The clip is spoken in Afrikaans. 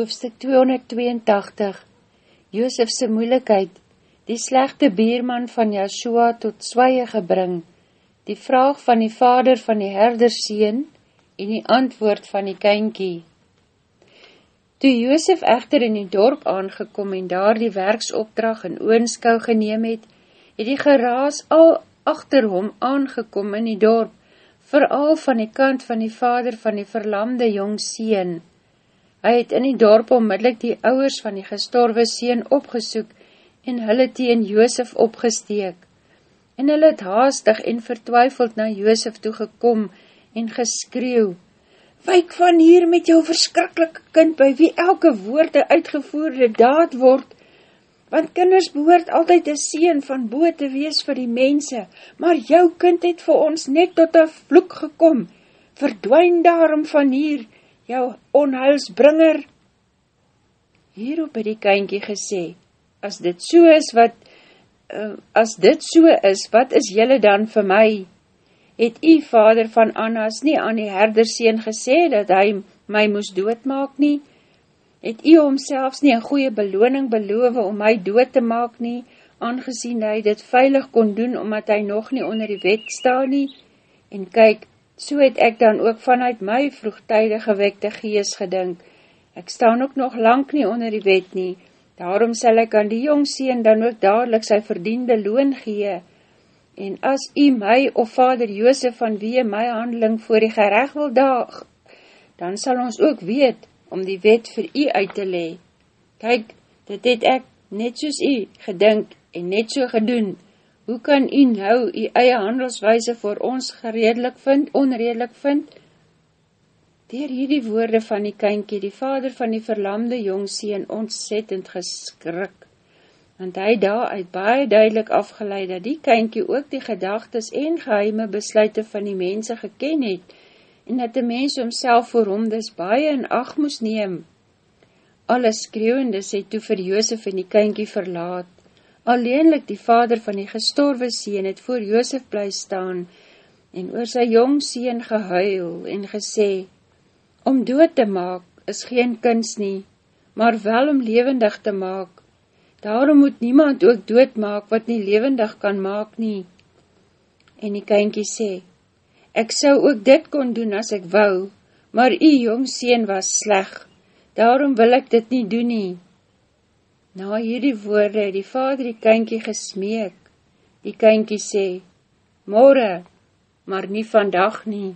Hoofstuk 282 Joosefse moeilikheid Die slechte bierman van Yahshua tot swaie gebring Die vraag van die vader van die herderseen en die antwoord van die kynkie Toe Joosef echter in die dorp aangekom en daar die werksopdrag in oonskou geneem het, het die geraas al achter hom aangekom in die dorp, vooral van die kant van die vader van die verlamde jong seen. Hy het in die dorp onmiddellik die ouwers van die gestorwe seen opgesoek en hulle teen Joosef opgesteek. En hulle het haastig en vertwyfeld na Joosef toegekom en geskreeuw, Wyk van hier met jou verskrikkelike kind, by wie elke woorde uitgevoerde daad word, want kinders behoort altyd een seen van boe te wees vir die mense, maar jou kind het vir ons net tot een vloek gekom, verdwijn daarom van hier, jou onheilsbringer. Hierop het die kynkie gesê, as dit so is wat, uh, as dit so is, wat is jylle dan vir my? Het die vader van Annas nie aan die herderseen gesê, dat hy my moes doodmaak nie? Het hy homselfs nie een goeie beloning beloof om my dood te maak nie, aangezien hy dit veilig kon doen, omdat hy nog nie onder die wet sta nie? En kyk, So het ek dan ook vanuit my vroegtijdige wekte gees gedink. Ek staan ook nog lang nie onder die wet nie, daarom sal ek aan die jongseen dan ook dadelijk sy verdiende loon gee. En as u my of vader Joosef van wie my handeling voor die gerecht wil daag, dan sal ons ook weet om die wet vir u uit te le. Kyk, dit het ek net soos u gedink en net so gedoen, hoe kan u nou u eie handelswijse vir ons geredelik vind, onredelik vind? Dier hierdie woorde van die kynkie, die vader van die verlamde jongseen ontzettend geskrik, want hy daar uit baie duidelik afgeleid dat die kynkie ook die gedagtes en geheime besluite van die mense geken het, en dat die mens homself voor hom dus baie in acht moes neem. Alle skreeuwende sê toe vir Joosef en die kynkie verlaat, Alleenlik die vader van die gestorwe sien het voor Joosef bly staan en oor sy jong sien gehuil en gesê, Om dood te maak is geen kunst nie, maar wel om levendig te maak. Daarom moet niemand ook dood maak wat nie levendig kan maak nie. En die kynkie sê, Ek sou ook dit kon doen as ek wou, maar die jong sien was sleg, daarom wil ek dit nie doen nie. Na hierdie woorde het die vader die kynkie gesmeek. Die kynkie sê, Morgen, maar nie vandag nie.